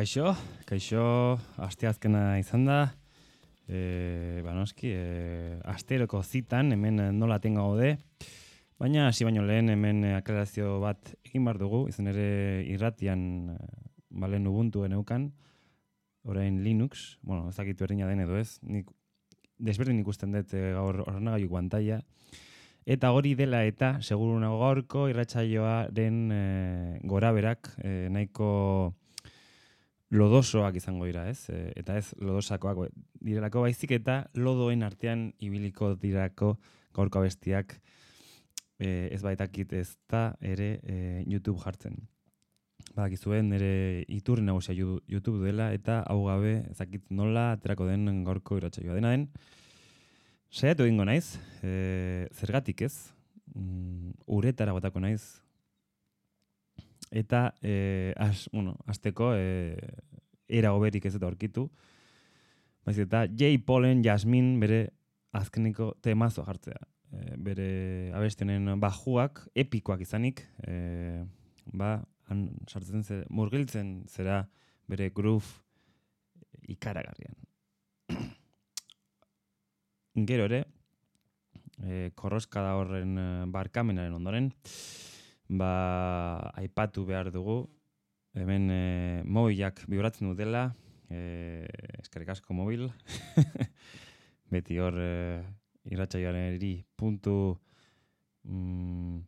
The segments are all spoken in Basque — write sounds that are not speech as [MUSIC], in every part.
Kaixo, kaixo, aste azkena izan da. E, ba, noski, e, asteroko zitan, hemen nola tenga gaude. Baina, hasi baino lehen, hemen aklarazio bat egin bar dugu, izan ere irratian, balen ubuntu eneukan, orain Linux, bueno, ezakitu erreina den edo ez, nik desberdin ikusten dut e, gaur ordenagailu guantaia, Eta hori dela eta, seguru nago gaurko, irratsaioaren e, gora e, nahiko lodosoak izango dira, ez? E, eta ez lodosakoak direlako baizik eta lodoen artean ibiliko dirako gaurko bestiak e, ez baitakit ez da ere e, YouTube jartzen. Badakizuen nire iturri nagusia YouTube dela eta hau gabe ezakit nola aterako den gaurko iratsaioa dena den. Saiatu egingo naiz, e, zergatik ez, mm, uretara botako naiz, eta e, as, bueno, azteko e, era oberik ez eta orkitu. Baiz eta J. Pollen Jasmine bere azkeniko temazo jartzea. E, bere abestenen bajuak, epikoak izanik, e, ba, han sartzen zera, murgiltzen zera bere groove ikaragarrian. [CLEARS THROAT] Gero ere, e, korroska da horren barkamenaren ondoren, ba, aipatu behar dugu, hemen e, mobilak bibratzen dutela, e, eskarrik asko mobil, [LAUGHS] beti hor e, irratxaioaren eri puntu mm,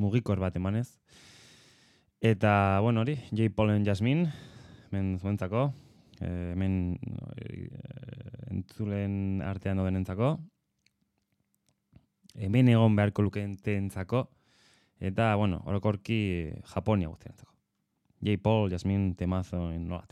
mugikor bat emanez. Eta, bueno, hori, J. Pollen Jasmine, hemen zuentzako, e, hemen e, entzulen artean doden hemen egon beharko lukeen entzako, Eta, bueno, orokorki Japonia guztientzako. J. Paul, Jasmine, temazo, no la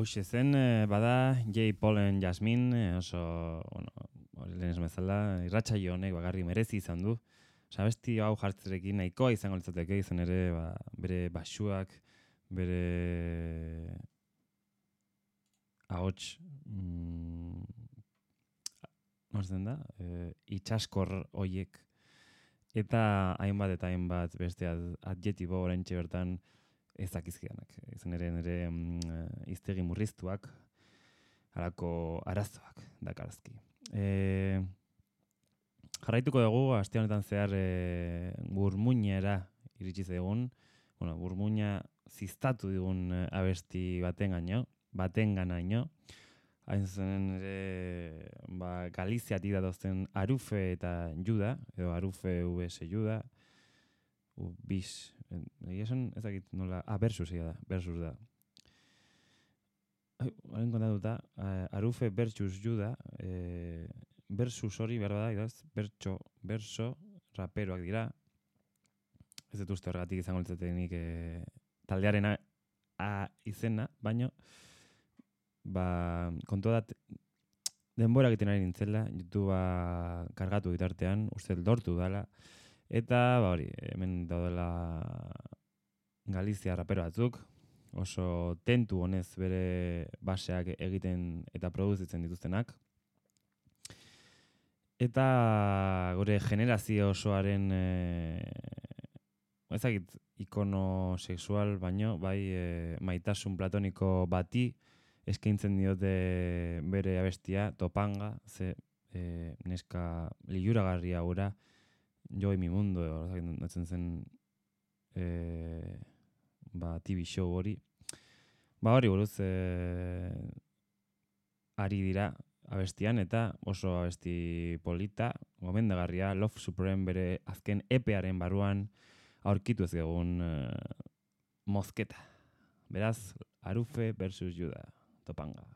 Hoxe zen, eh, bada, J. Paulen Jasmin, eh, oso, bueno, lehen bezala, irratxa honek bagarri merezi izan du. Osa, besti hau jartzerekin nahikoa izango litzateke izan ere, ba, bere basuak, bere ahots mm, da, e, itxaskor hoiek eta hainbat eta hainbat beste adjetibo oraintxe bertan ezakizkianak. Izan ere nire mm, iztegi murriztuak, harako arazoak dakarazki. E, jarraituko dugu, aste honetan zehar e, burmuinera iritsi egun, bueno, burmuina ziztatu digun e, abesti baten gaino, baten ganaino, hain zen ere ba, Galiziatik datozten Arufe eta Juda, edo Arufe VS Juda, u, bis, egia esan, ez dakit nola, ah, versus da, versus da. Haren kontatuta, Arufe versus Juda, eh, versus hori, berba da, idaz, bertso, verso, raperoak dira, ez dut uste horregatik izango litzatenik eh, taldearen a, izena, baino, ba, kontu da, denbora egiten ari nintzela, YouTubea kargatu ditartean, uste dortu dala, eta, ba hori, hemen daudela Galizia rapero batzuk, oso tentu honez bere baseak egiten eta produzitzen dituztenak. Eta gure generazio osoaren e, ezagit ikono sexual baino bai e, maitasun platoniko bati eskaintzen diote bere abestia topanga ze e, neska liuragarria gura joi mi mundo ezagit zen e, ba, TV show hori. Ba hori buruz e, ari dira abestian eta oso abesti polita, gomendagarria, Love Supreme bere azken epearen baruan aurkitu ez egun uh, mozketa. Beraz, Arufe versus Juda, topanga.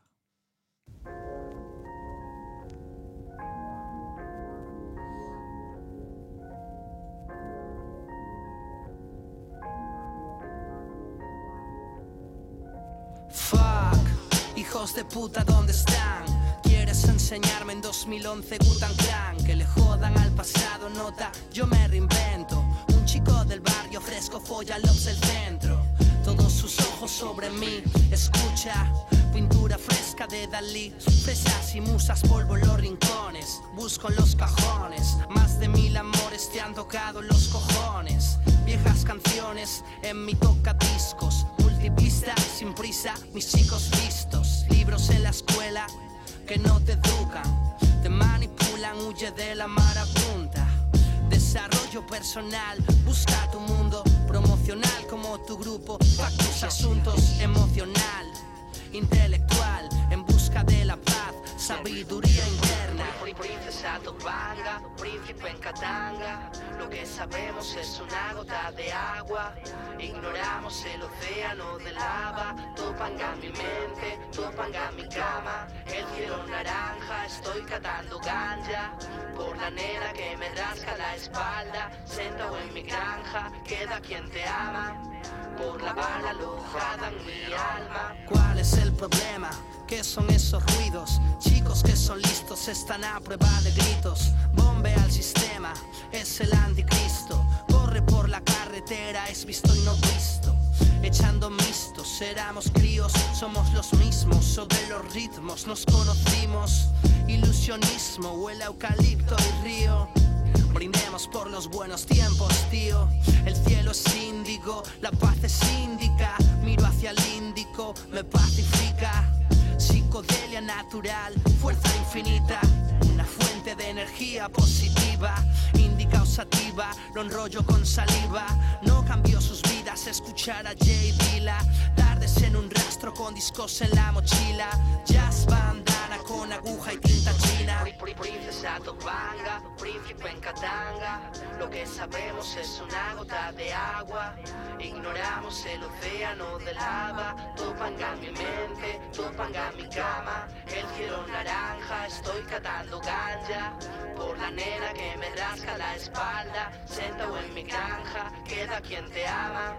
Hijos de puta, ¿dónde están? ¿Quieres enseñarme en 2011 Gutan Clan? Que le jodan al pasado, nota, yo me reinvento. Un chico del barrio fresco folla lobs del centro. Todos sus ojos sobre mí, escucha. Pintura fresca de Dalí, fresas y musas, polvo en los rincones. Busco en los cajones, más de mil amores te han tocado los cojones. Viejas canciones en mi tocadiscos, sin prisa, mis chicos listos. Libros en la escuela que no te educan, te manipulan, huye de la marabunta. Desarrollo personal, busca tu mundo promocional como tu grupo, para tus asuntos emocional, intelectual, en busca de la paz sabiduría interna. Princesa Topanga, príncipe en Katanga. Lo que sabemos es una gota de agua. Ignoramos el océano de lava. Topanga mi mente, Topanga mi cama. El cielo naranja, estoy catando ganja. Por la nena que me rasca la espalda. Sentado en mi granja, queda quien te ama. Por la bala alojada en mi alma. ¿Cuál es el problema? ¿Qué son esos ruidos? Chicos que son listos están a prueba de gritos. Bombe al sistema, es el anticristo. Corre por la carretera, es visto y no visto. Echando mistos, éramos críos, somos los mismos. Sobre los ritmos nos conocimos. Ilusionismo, huele a eucalipto y río. Brindemos por los buenos tiempos, tío. El cielo es índigo, la paz es índica. Miro hacia el índico, me pacifica. Psicodelia natural, fuerza infinita, una fuente de energía positiva, indica osativa, lo enrollo con saliva, no cambió sus vidas escuchar a Jay Dilla, tardes en un rastro con discos en la mochila, jazz bandana con aguja y tinta china, príncipe en Katanga, lo que sabemos es una gota de agua. Ignoramos el océano de lava. Topanga mi mente, topanga mi cama. El cielo naranja, estoy catando ganja. Por la nena que me rasca la espalda. Sentado en mi granja, queda quien te ama.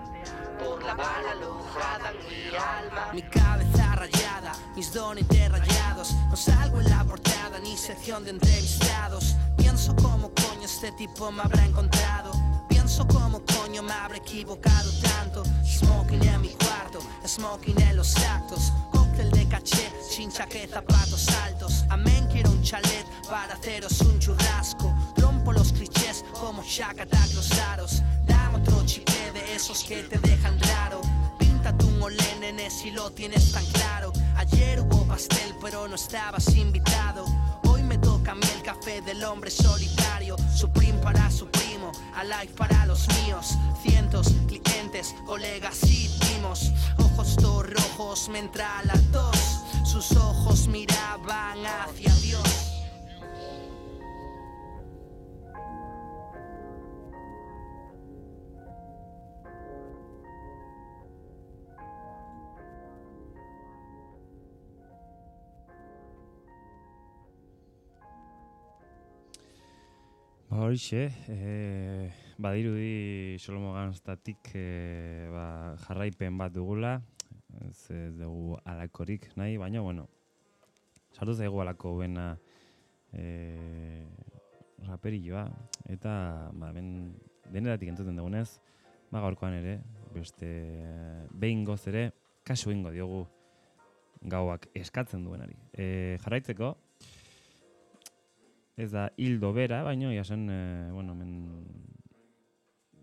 Por la bala alojada en mi alma. Mi cabeza rayada, mis dones rayados. No salgo en la portada ni sección de entrevistados. Pienso como coño este tipo me habrá encontrado. Pienso como coño me habrá equivocado tanto. Smoking en mi cuarto, smoking en los actos. Cóctel de caché, sin chaqueta, zapatos altos. Amén, quiero un chalet para haceros un churrasco. Rompo los clichés como Shaka los aros. Dame otro chicle de esos que te dejan raro. Pinta tu olé, nene, si lo tienes tan claro. Ayer hubo pastel, pero no estabas invitado. Hoy me toca a mí café del hombre solitario. Supreme para su primo, Alive para los míos. Cientos, clientes, colegas y timos. Ojos todos rojos me entra la tos. Sus ojos miraban hacia Dios. Horixe, e, badirudi Solomo Ganztatik e, ba, jarraipen bat dugula, ez, dugu alakorik nahi, baina, bueno, sartu zaigu alako bena e, raperilloa, eta ba, ben, denetatik entzuten dugunez, ba, gaurkoan ere, beste behin goz ere, kasu ingo diogu gauak eskatzen duenari. E, jarraitzeko, ez da hildo bera, baino ja zen, e, bueno, men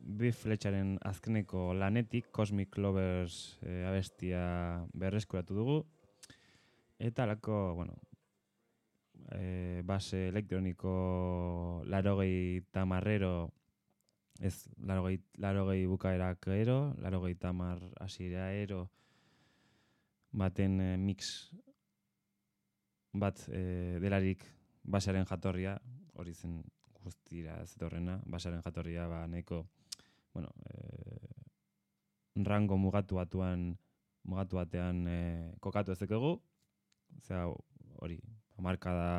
bi fletxaren azkeneko lanetik Cosmic Lovers e, abestia berreskuratu dugu. Eta alako, bueno, e, base elektroniko larogei tamarrero ez larogei, larogei bukaerak ero, larogei tamar asira ero baten e, mix bat e, delarik basaren jatorria, hori zen guztira zetorrena, basaren jatorria ba nahiko bueno, e, rango mugatu batuan mugatu batean e, kokatu ez dekegu, zera hori, marka da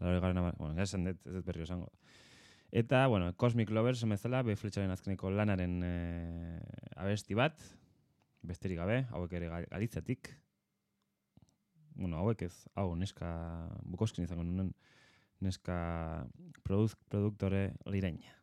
laro garen bueno, esan dut, ez dut berri esango. Eta, bueno, Cosmic Lovers, emezela, befletxaren azkeneko lanaren e, abesti bat, besterik gabe, hauek ere galitzatik, bueno, hauek ez, hau, neska, bukoskin izango nuen, neska produk, produktore lireina.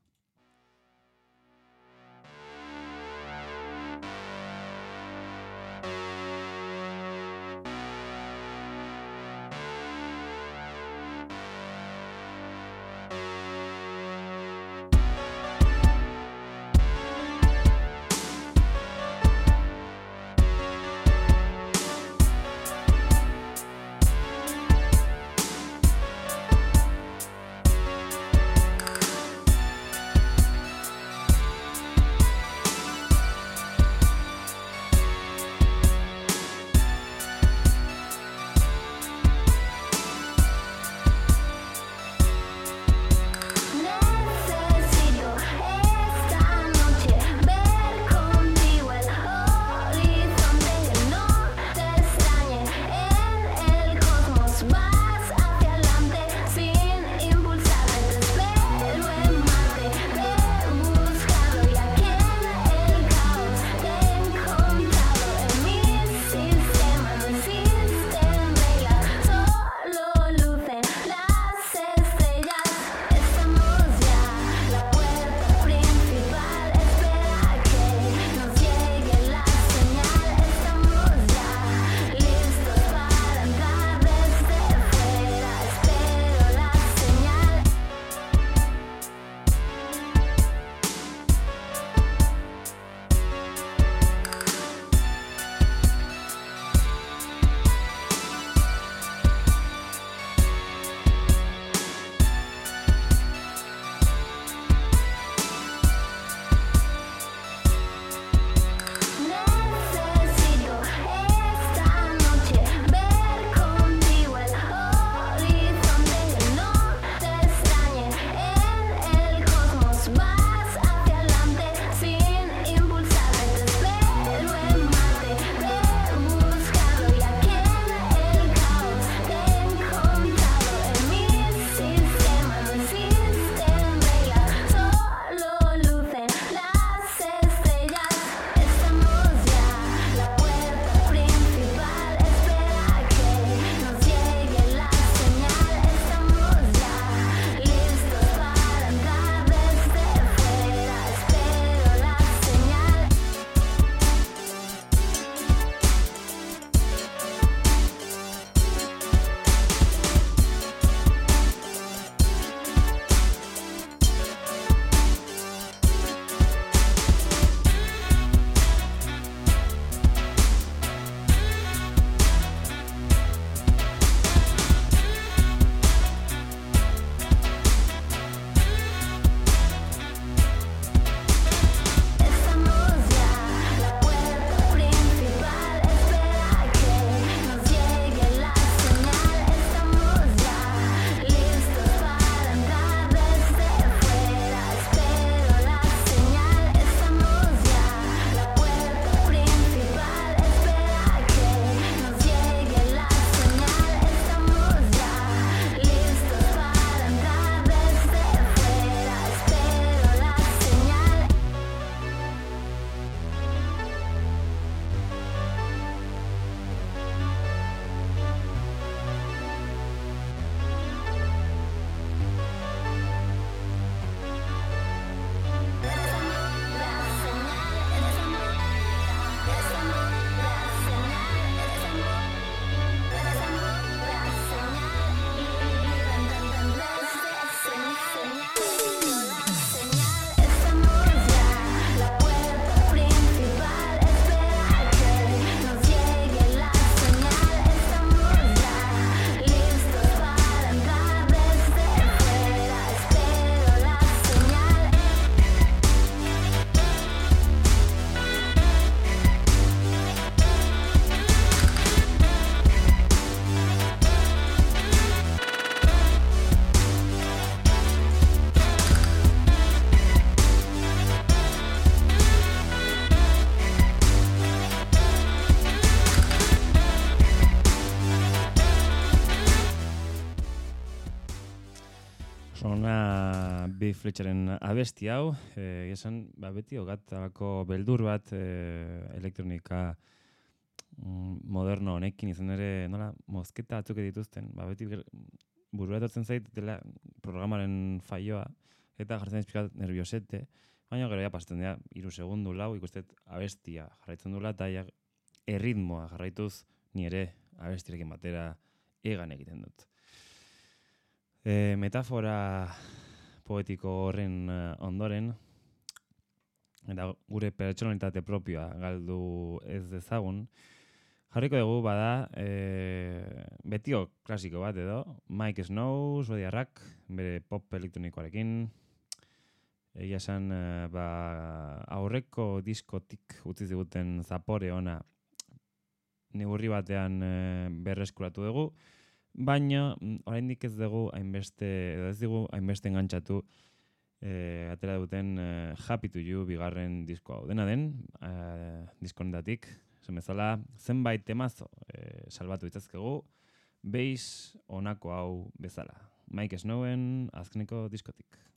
Fletcheren abesti hau, eh, esan, ba, beti ogatalako beldur bat eh, elektronika mm, moderno honekin izan ere, nola, mozketa batzuk dituzten, ba, beti burua etortzen zait dela programaren faioa, eta jartzen izpikat nerviosete, baina gero ja pasten dira, iru segundu lau, ikustet abestia jarraitzen dula, eta ja, erritmoa jarraituz, ni ere abestirekin batera egan egiten dut. E, metafora poetiko horren eh, ondoren, eta gure pertsonalitate propioa galdu ez dezagun, jarriko dugu bada e, betio klasiko bat edo, Mike Snow, Zodiarrak, bere pop elektronikoarekin, egia esan eh, ba, aurreko diskotik utzi ziguten zapore ona neurri batean eh, berreskuratu dugu, baina mm, oraindik ez dugu hainbeste, edo ez dugu hainbeste engantzatu eh, atera duten eh, Happy to You bigarren disko hau. Dena den, eh, diskonetatik, bezala, zenbait temazo eh, salbatu ditzazkegu, beiz honako hau bezala. Mike Snowen azkeneko diskotik.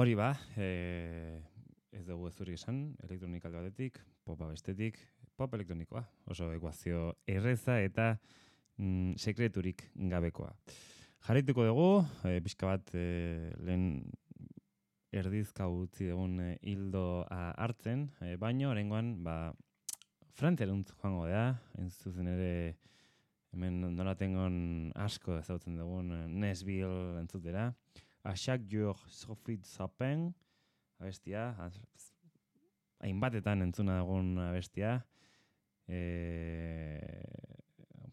Hori ba, e, ez dugu gezurrik esan, elektronika alde batetik, popa bestetik, pop elektronikoa. Oso ekuazio erreza eta mm, sekreturik gabekoa. Jarrituko dugu, e, pixka bat e, lehen erdizka utzi dugun e, hildo a, hartzen, e, baino, orengoan, ba, frantzeruntz joango da, entzuzen ere, hemen nola tengon asko ezautzen dugun eh, Nesbill entzutera. A chaque jour Sophie Sapin, abestia, hainbatetan entzuna dugun abestia. E,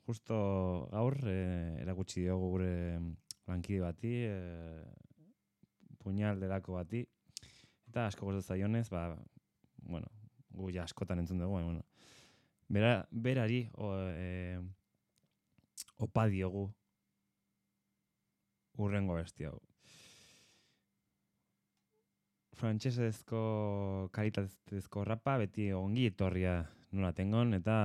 justo gaur e, erakutsi diogu gure lankide bati, e, puñal delako bati, eta asko gozat zaionez, ba, bueno, gu ja askotan entzun dugu, bueno, bera, berari, o, e, opa diogu urrengo abesti hau. Frantsesezko kalitatezko rapa beti ongi etorria nola tengon eta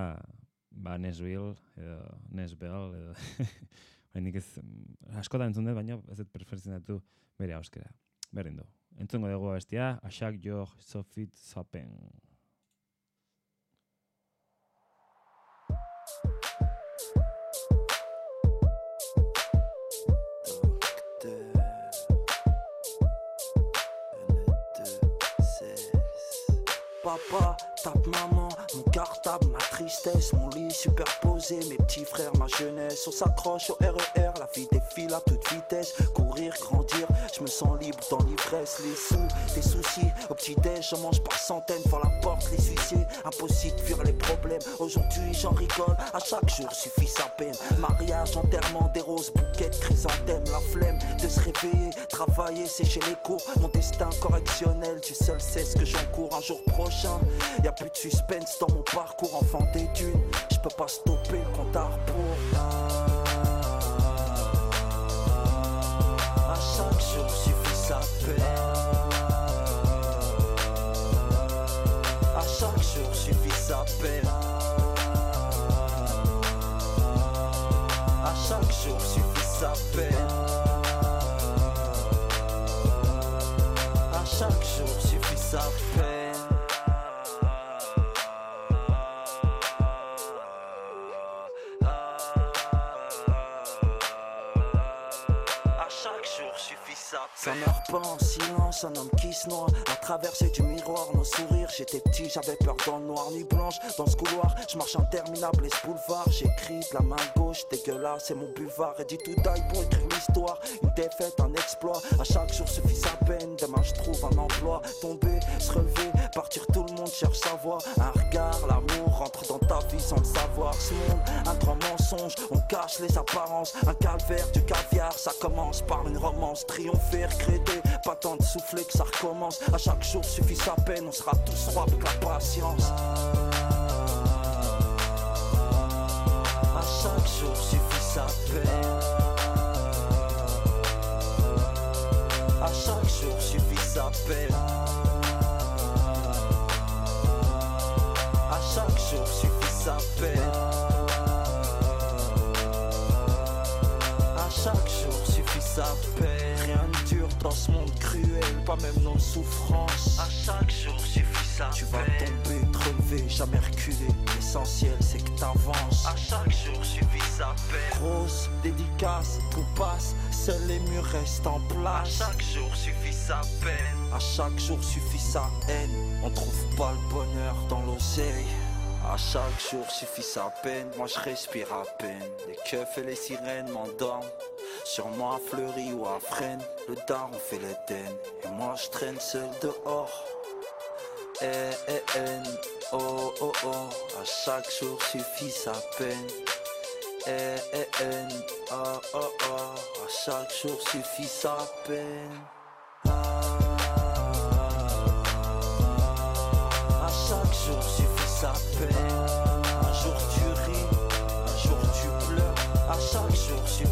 ba Nesbill edo Nesbel edo [LAUGHS] Oraindik ez mm, askotan entzun dut, baina ez dut preferentzionatu bere euskera. Berdin du. Entzungo dugu abestia, Asak Jo Sofit Zapen. Papa, tape maman, mon cartable, ma tristesse, mon lit superposé, mes petits frères, ma jeunesse. On s'accroche au RER, la vie défile à toute vitesse. Courir, grandir, je me sens libre dans l'ivresse. Les sous, les soucis, au petit-déj, j'en mange par centaines. Devant la porte, les huissiers, impossible de fuir les problèmes. Aujourd'hui, j'en rigole, à chaque jour suffit sa peine. Mariage, enterrement, des roses, bouquets chrysanthèmes. La flemme de se réveiller, travailler, sécher les cours. Mon destin correctionnel, tu seul sais ce que j'encours un jour prochain. Y a plus de suspense dans mon parcours, enfant des dunes. Je peux pas stopper le compte à chaque jour suffit sa peine. À chaque jour suffit sa peine. À chaque jour suffit sa peine. Chaque jour suffit sa pas en silence, un homme qui se noie. À traverser du miroir, nos sourires. J'étais petit, j'avais peur dans le noir, nuit blanche. Dans ce couloir, je marche interminable, et ce boulevard. J'écris de la main gauche, dégueulasse, c'est mon buvard. Et dit tout d'ail pour écrire l'histoire. Une défaite, un exploit. À chaque jour suffit sa peine. Demain, je trouve un emploi. Tomber, se relever, partir, tout le monde cherche sa voie. Un regard, l'amour rentre dans ta vie sans le savoir. Ce monde, un grand mensonge, on cache les apparences. Un calvaire, du caviar, ça commence par une romance. Triompher, pas tant de souffler que ça recommence. À chaque jour suffit sa peine, on sera tous rois avec la patience. À chaque jour suffit sa peine. À chaque jour suffit sa peine. À chaque jour suffit sa peine. À chaque jour suffit sa peine. Rien ne dure dans ce monde pas même nos souffrances. À chaque jour suffit sa Tu vas tomber, te relever, jamais reculer. L'essentiel c'est que t'avances. À chaque jour suffit sa peine. Grosse dédicace, tout passe, seuls les murs restent en place. À chaque jour suffit sa peine. À chaque jour suffit sa haine. On trouve pas le bonheur dans l'oseille. À chaque jour suffit sa peine, moi je respire à peine. Les keufs et les sirènes m'endorment. Sur moi fleury ou à freine, le daron fait l'Éden. Et moi je traîne seul dehors. Eh eh eh, oh oh oh, à chaque jour suffit sa peine. Eh eh eh, oh oh oh, à chaque jour suffit sa peine. À chaque jour suffit sa peine. Un jour tu ris, un jour tu pleures. À chaque jour suffit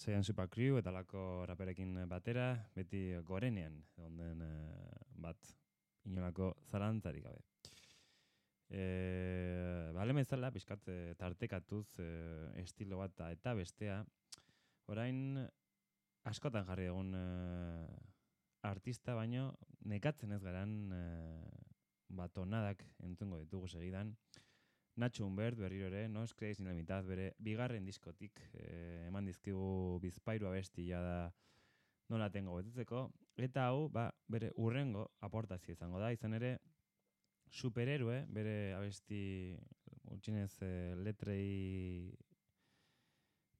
Saiyan Super Crew eta lako raperekin batera, beti gorenean, onden e, bat inolako zarantzarik gabe. E, bale bezala, pixkat e, tartekatuz e, estilo bat eta bestea, orain askotan jarri egun e, artista baino nekatzen ez garan e, batonadak entzungo ditugu segidan. Nacho Humbert berriro ere, no creéis ni la mitad, bere bigarren diskotik eh, eman dizkigu bizpairu abestia da nola tengo betetzeko. Eta hau, ba, bere urrengo aportazio izango da, izan ere superhéroe, bere abesti utxinez eh, letrei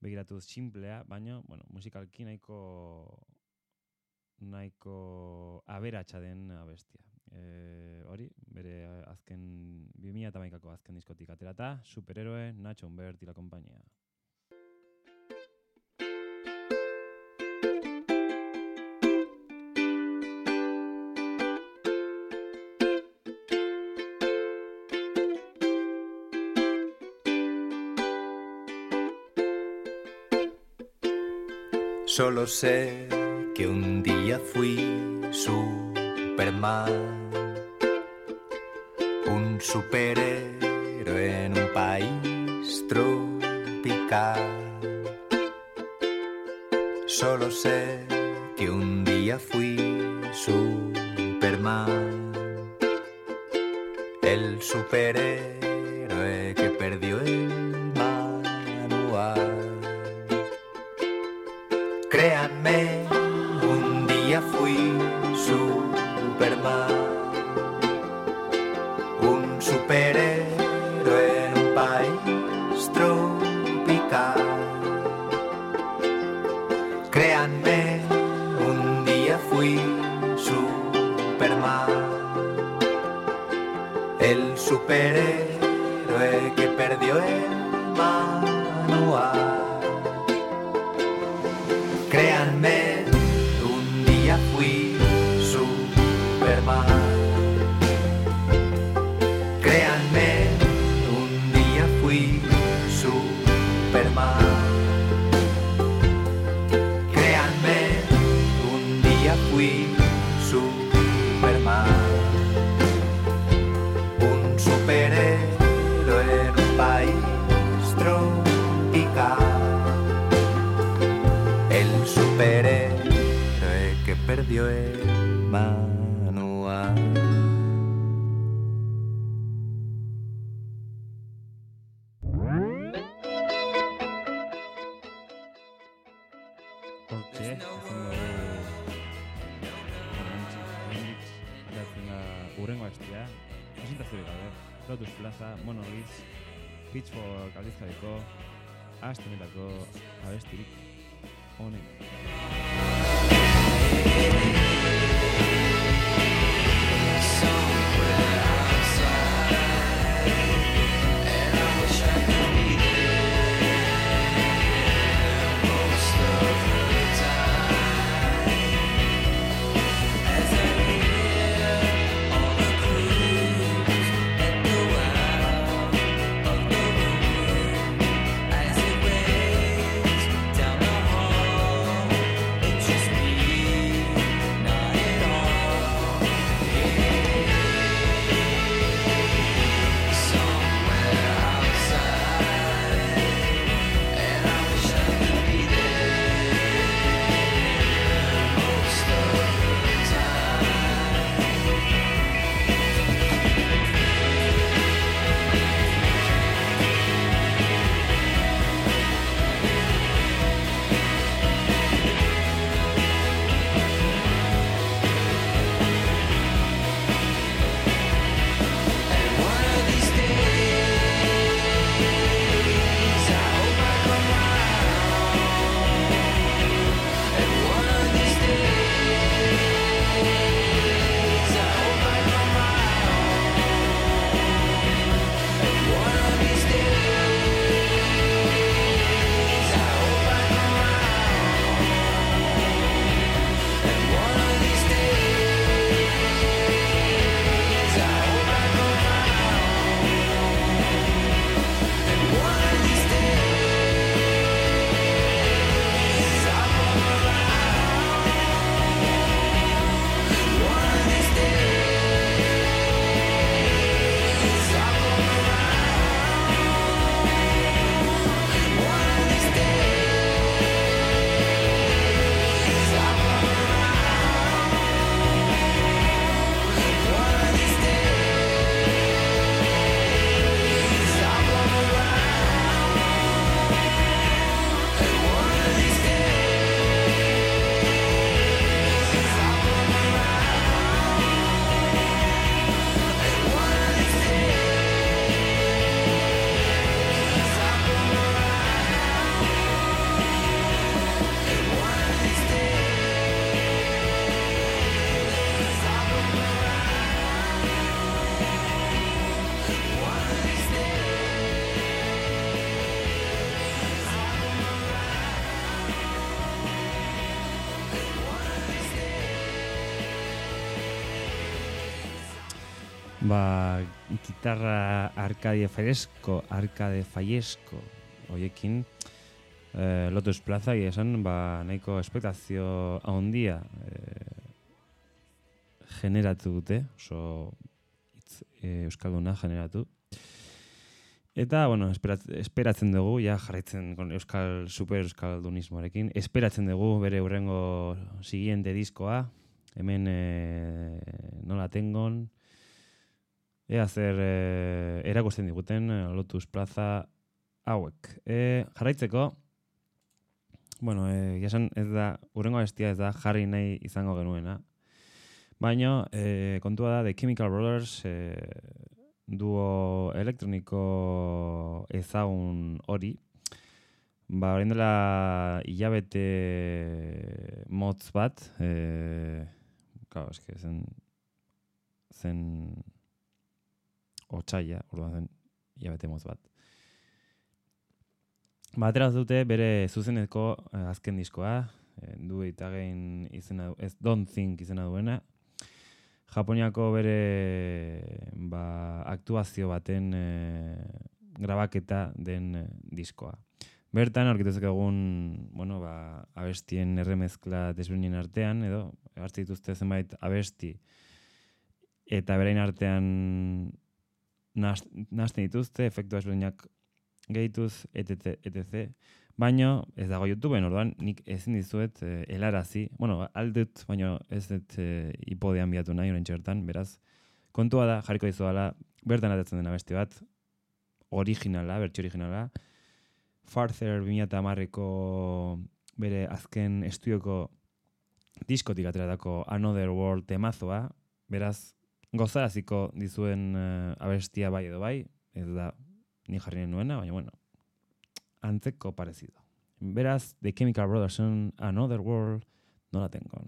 begiratuz simplea, baina, bueno, musikalki nahiko nahiko aberatsa den abestia. E, hori, bere azken 2008ko azken diskotik aterata, superhéroe, Nacho Humbert y la compañía. Solo sé que un día fui Superman, un superhéroe en un país tropical. Solo sé que un día fui Superman, el superhéroe que perdió el Créanme, un día fui Superman, el superhéroe que perdió el manual. Créanme, un día fui Superman. Ba, gitarra Arcade Fresco, Arcade Fallesko, hoiekin, eh, Lotus Plaza, esan, ba, nahiko espektazio handia eh, generatu dute, oso hitz eh, euskalduna generatu. Eta, bueno, esperat, esperatzen dugu, ja jarraitzen kon euskal, super euskaldunismoarekin, esperatzen dugu bere hurrengo siguiente diskoa, hemen eh, nola tengon, ea zer eh, erakusten diguten eh, Lotus Plaza hauek. E, jarraitzeko, bueno, e, jasan ez da, urrengo bestia ez da jarri nahi izango genuena, baina e, kontua da The Chemical Brothers e, duo elektroniko ezagun hori, ba, orain dela hilabete motz bat, e, claro, eske zen, zen otxaila, orduan zen hilabete motz bat. Ba, atera dute bere zuzeneko eh, azken diskoa, eh, du eta izena, du- ez don't think izena duena, Japoniako bere ba, aktuazio baten eh, grabaketa den diskoa. Bertan aurkituzek egun, bueno, ba, abestien erremezkla desberdinen artean, edo, hartze dituzte zenbait abesti, eta berain artean nahasten dituzte, efektu desberdinak gehituz, etc. etc. Baina ez dago YouTubeen, orduan nik ezin dizuet eh, helarazi. Bueno, aldut, baina ez dut eh, ipodean biatu nahi orain bertan, beraz. Kontua da, jarriko dizuala, bertan atatzen dena beste bat, originala, bertsi originala, Farther 2010ko bere azken estudioko diskotik ateratako Another World temazoa, beraz, gozaraziko dizuen eh, abestia bai edo bai, ez da ni jarri nuena, baina bueno, antzeko parecido. Beraz, The Chemical Brothersen Another World no la tengo.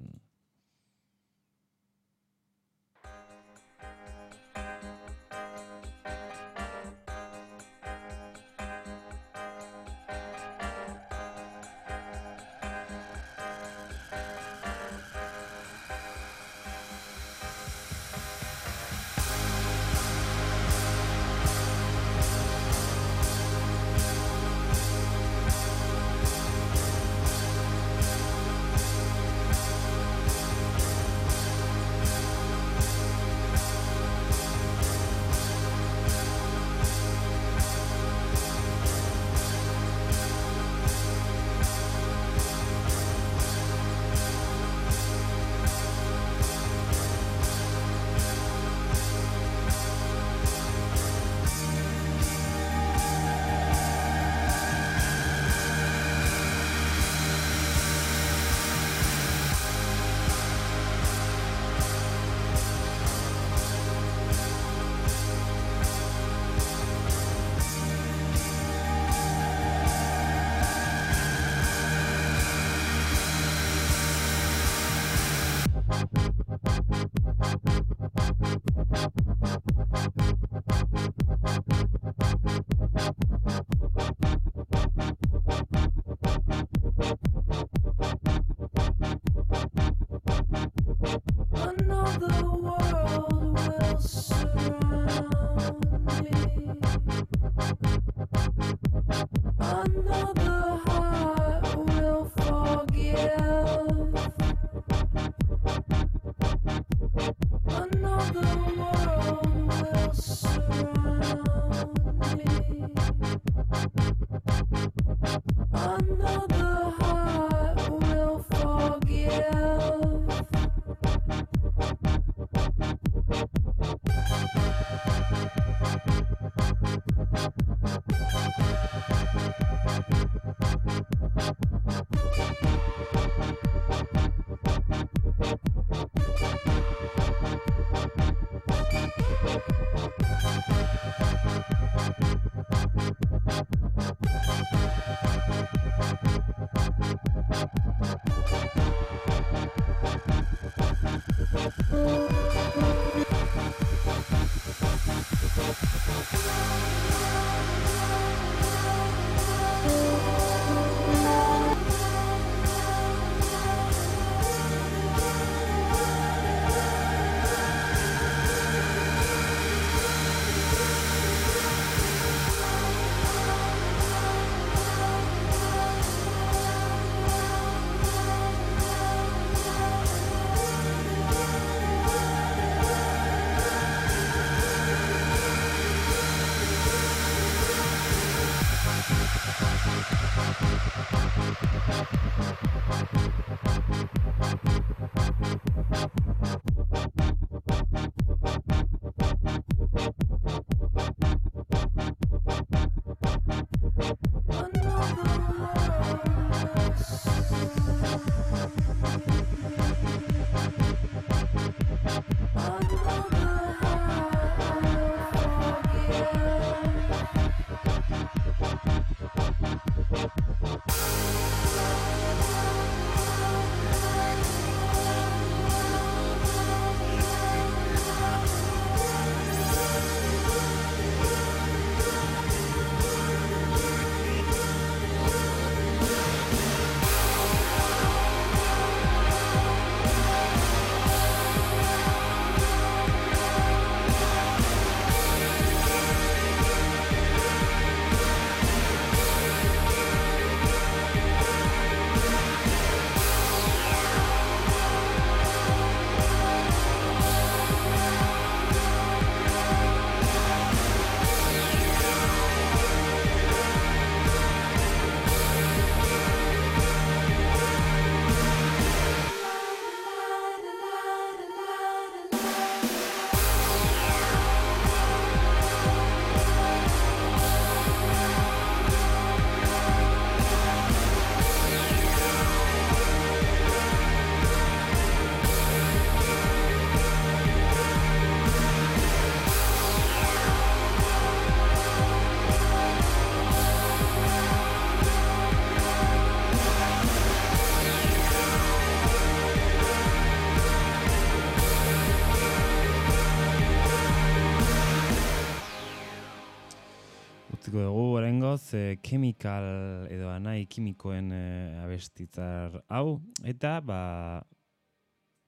Utziko dugu oraingoz e, chemical edo anai kimikoen e, abestitzar hau eta ba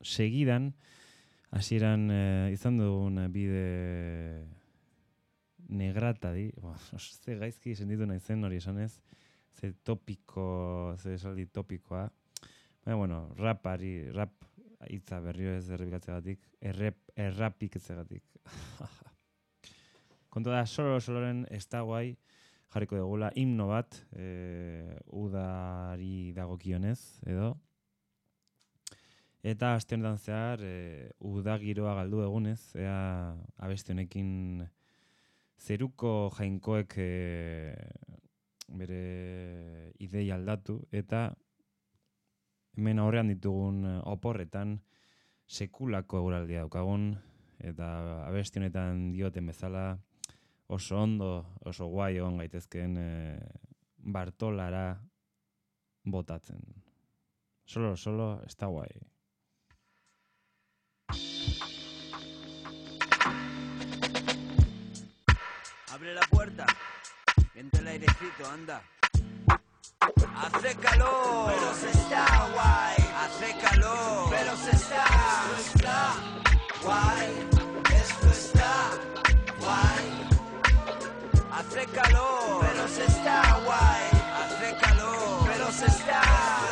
segidan hasieran e, izan dugun bide negrata di, ba, [LAUGHS] ze gaizki sentitu naizen hori esanez, ze topiko, ze esaldi topikoa. Baina, bueno, rapari, rap hitza berrio ez errepikatzeagatik, errep, errapik etzegatik. [LAUGHS] Kontu da, solo soloren ez da guai, jarriko dugula himno bat, e, udari dagokionez, edo. Eta aste honetan zehar, e, uda giroa galdu egunez, ea abesti honekin zeruko jainkoek e, bere idei aldatu, eta hemen aurrean ditugun oporretan sekulako eguraldia daukagun, eta abesti honetan dioten bezala, oso ondo, oso guai egon gaitezkeen e, Bartolara botatzen. Solo, solo, ez da guai. Abre la puerta. Entra el airecito, anda. Hace calor, pero se está guay. Hace calor, pero se está. Esto está guay. Esto está guay. Hace pero se está guay. Hace pero se está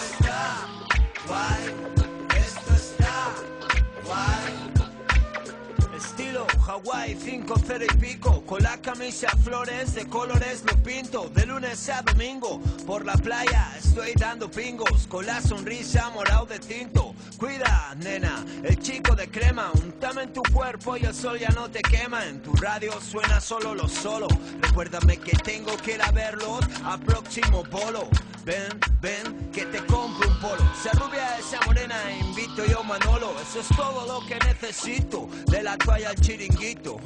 Estilo Hawaii 5-0 y pico. Con la camisa flores de colores lo pinto. De lunes a domingo por la playa estoy dando pingos. Con la sonrisa morado de tinto. Cuida nena, el chico de crema. Untame en tu cuerpo y el sol ya no te quema. En tu radio suena solo lo solo. Recuérdame que tengo que ir a verlos a próximo polo Ven, ven, que te compro un polo. Sea rubia, esa morena, invito yo Manolo. Eso es todo lo que necesito. De la toalla al chiringuito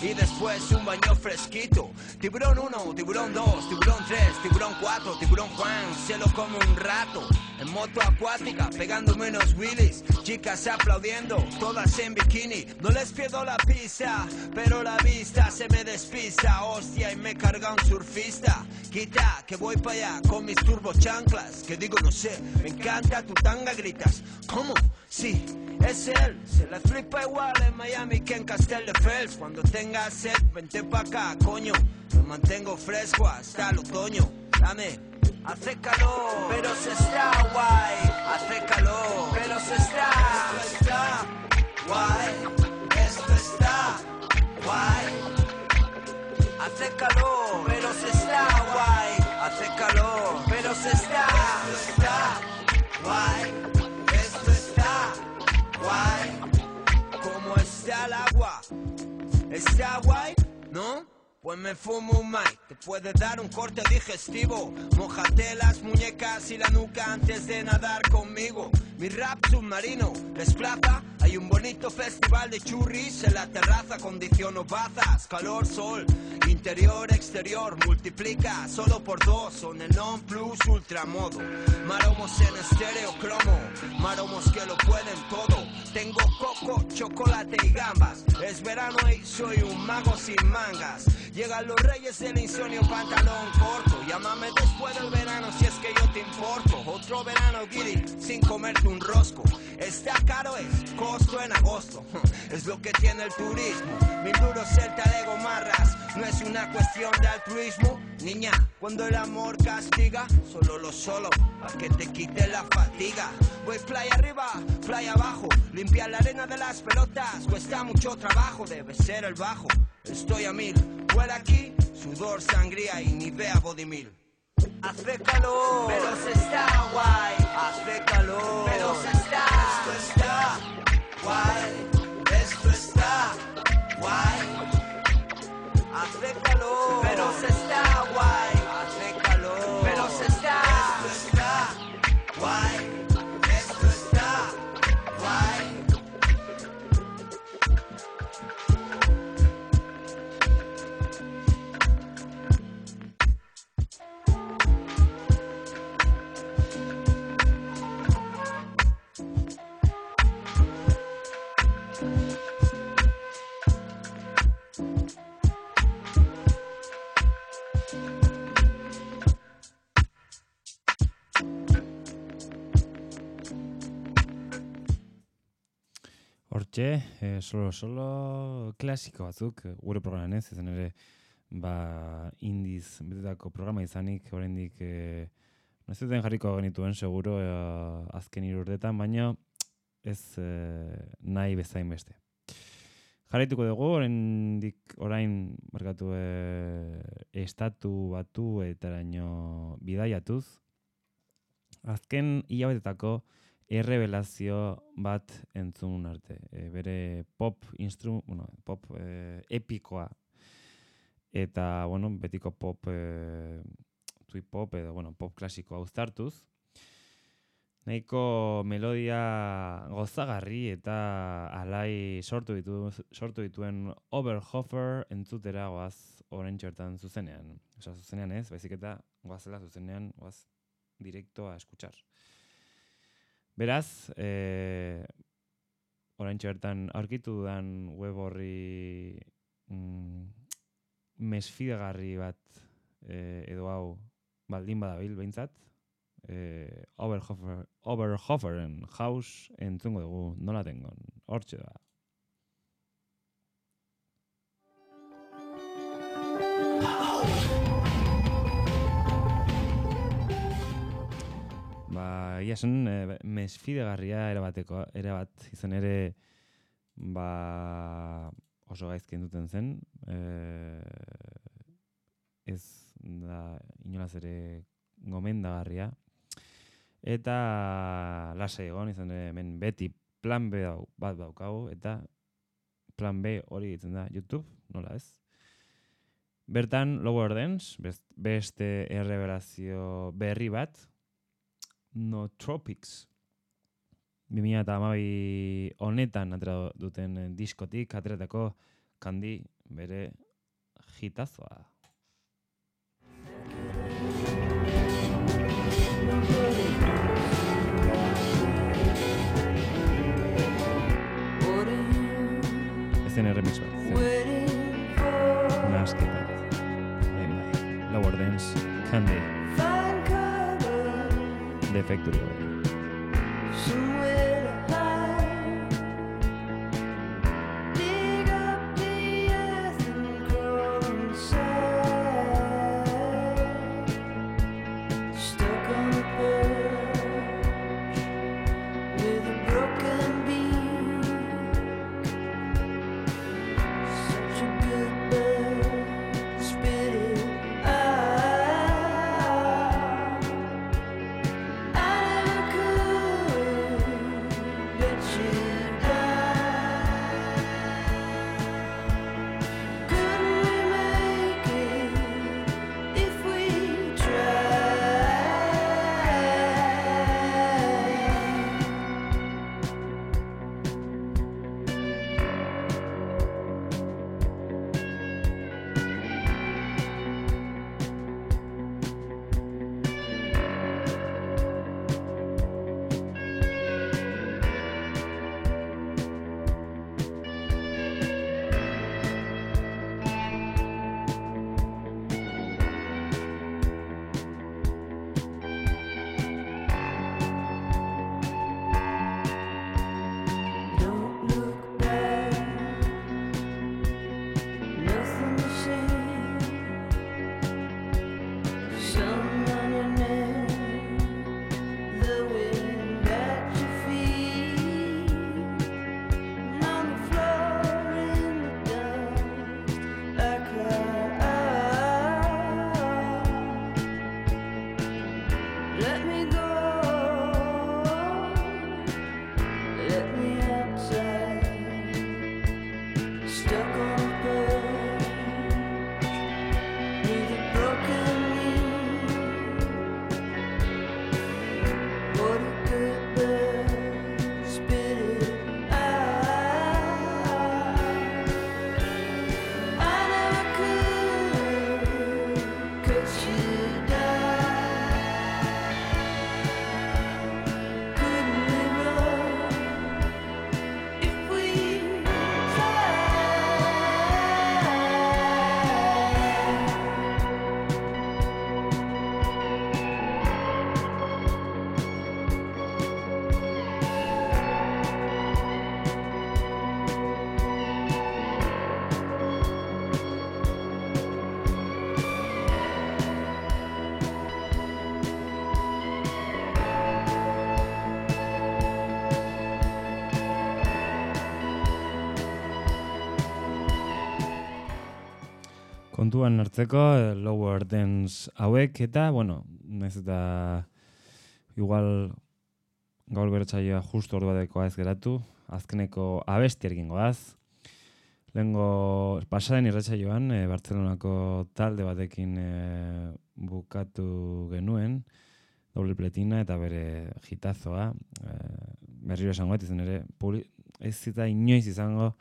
Y después un baño fresquito. Tiburón 1, tiburón 2, tiburón 3, tiburón 4, tiburón Juan. Se lo come un rato En moto acuática, pegándome unos wheelies. Chicas aplaudiendo, todas en bikini. No les pierdo la pista, pero la vista se me despista. Hostia, y me carga un surfista. Quita, que voy para allá con mis turbo chanclas. Que digo, no sé, me encanta tu tanga, gritas. ¿Cómo? Sí, es él, se la flipa igual en Miami que en Castelldefels Cuando tengas sed, vente pa' acá, coño. Me mantengo fresco hasta el otoño. Dame, hace calor Pero se está guay Hace calor Pero se está Esto está guay Esto está guay Hace calor Pero se está guay Hace calor Pero se está Esto está guay. Esto está guay. ¿Cómo está el agua? ¿Está guay? ¿No? Pues me fumo un mic, te puede dar un corte digestivo. Mójate las muñecas y la nuca antes de nadar conmigo. Mi rap submarino desplaza. Hay un bonito festival de churris en la terraza. Condiciono bazas, calor, sol. Interior, exterior, multiplica solo por dos. Son el non plus ultramodo. Maromos en estéreo cromo. Maromos que lo pueden todo. Tengo coco, chocolate y gambas. Es verano y soy un mago sin mangas. Llegan los reyes del insomnio, pantalón corto. Llámame después del verano si es que yo te importo. Otro verano, guiri, sin comerte un rosco. Está caro, es costo en agosto. [LAUGHS] Es lo que tiene el turismo. Mil duros el talego marras. No es una cuestión de altruismo. Niña, cuando el amor castiga, solo lo solo, a que te quite la fatiga. Voy playa arriba, playa abajo. Limpiar la arena de las pelotas. Cuesta mucho trabajo, debe ser el bajo. Estoy a mil. Fuera aquí, sudor, sangría y ni vea bodymil. Hace calor, pero se está guay. Hace calor, pero se está. Esto está guay. Esto está guay. Pero se Hortxe, e, solo, solo klasiko batzuk, eh, gure programan ez, izan ere, ba, indiz betetako programa izanik, oraindik e, nazioten jarriko genituen, seguro, e, azken hiru urtetan, baina ez e, nahi bezain beste. Jarraituko dugu, oraindik orain markatu e, estatu batu etaraino bidaiatuz. Azken hilabetetako errebelazio bat entzun arte. E, bere pop instru, bueno, pop e, epikoa eta bueno, betiko pop e, tui pop edo bueno, pop klasikoa uztartuz. Nahiko melodia gozagarri eta alai sortu ditu sortu dituen Oberhofer entzutera goaz orain txertan zuzenean. Osa, zuzenean ez, baizik eta goazela zuzenean goaz direkto a escuchar. Beraz, e, orain bertan aurkitu dudan web horri mm, mesfidagarri bat e, edo hau baldin badabil behintzat, e, Oberhofer, Oberhoferen House entzungo dugu, nola tengon, hortxe da. Ba, ia zen, e, mesfidegarria erabateko, erabat izan ere, ba, oso gaizki duten zen, e, ez da inolaz ere gomendagarria. Eta lasa egon izan ere hemen beti plan B dau, bat daukagu, eta plan B hori ditzen da YouTube, nola ez? Bertan, Lower Dance, best- beste erreberazio berri bat, No Tropics. 2008 honetan atera duten eh, diskotik ateratako kandi bere hitazoa. Ezen remix bat. zen. Nahasketa. Bai, bai. Lower Dance, Candy, l'effecte de l'oreille. Kontuan hartzeko eh, lower dance hauek eta, bueno, naiz eta igual gaur beretzaioa justu ordu batekoa ez geratu, azkeneko abestiarekin goaz. Lehengo pasaren irratsaioan e, Bartzelonako talde batekin e, bukatu genuen, doble pletina eta bere jitazoa. E, berriro esango bat izan ere, ez zita inoiz izango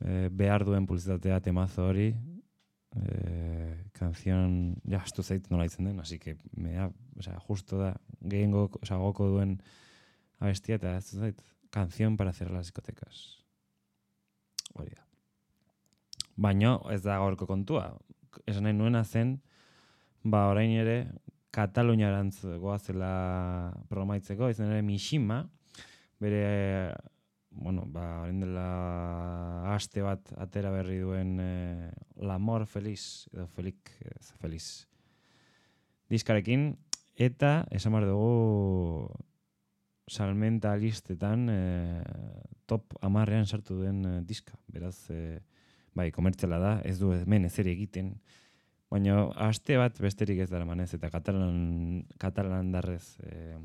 e, behar duen publizitatea temazo hori, eh, canción, ja, estu zait nola itzen den, así que, me da, o sea, justo da, gehiengo, o sea, goko duen abestia, eta ez zait, canción para cerrar las discotecas. Hori da. Baina, ez da gaurko kontua. Esan nahi nuena zen, ba, orain ere, Kataluniarantz goazela programaitzeko, izan ere Mishima, bere, bueno, ba, orain dela aste bat atera berri duen eh, L'amor feliz, edo felik, ez, feliz diskarekin, eta esan behar dugu salmenta listetan eh, top amarrean sartu duen eh, diska. Beraz, eh, bai, komertziala da, ez du hemen ezer egiten, baina aste bat besterik ez dara manez, eta katalan, katalan darrez eh,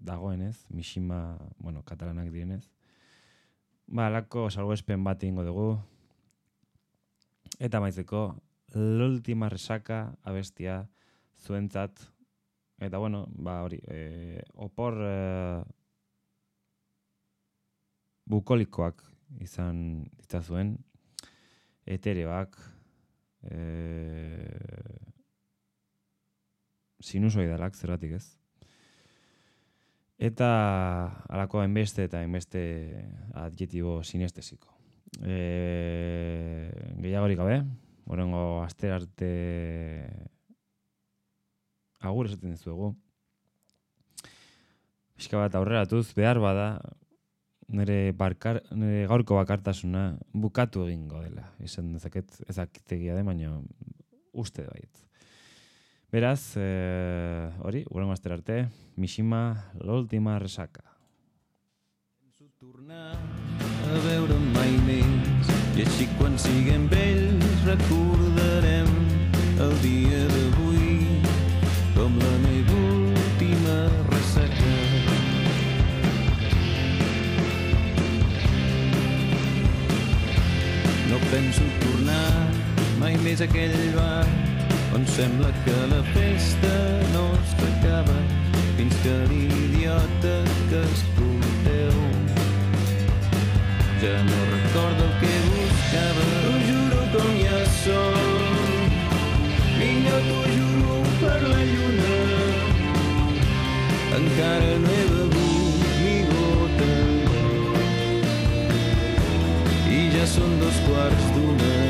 dagoenez, Mishima, bueno, katalanak direnez, ba, alako salgoespen bat ingo dugu, eta maizeko, l'ultima resaka abestia zuentzat, eta bueno, ba hori, e, opor e, bukolikoak izan ditzazuen, etereoak, e, sinusoidalak zergatik ez. Eta alako enbeste eta enbeste adjetibo sinestesiko. E, gehiagorik gabe, horrengo aster arte agur esaten dizuegu. Pixka bat aurreratuz behar bada nire, barkar, nire gaurko bakartasuna bukatu egingo dela. Esan dezaket ezakitegia de, baina uste bait. Beraz, eh, hori, urrengo aster arte, Mishima, l'última resaca. Tornar a veure mai més i així quan siguem vells recordarem el dia d'avui com la meva última ressaca. No penso tornar mai més a aquell bar on sembla que la festa no s'acaba fins que l'idiota que escolteu ja no recordo el que buscava ho juro com ja som vinga t'ho juro per la lluna. Encara no he begut ni gota. I ja són dos quarts d'una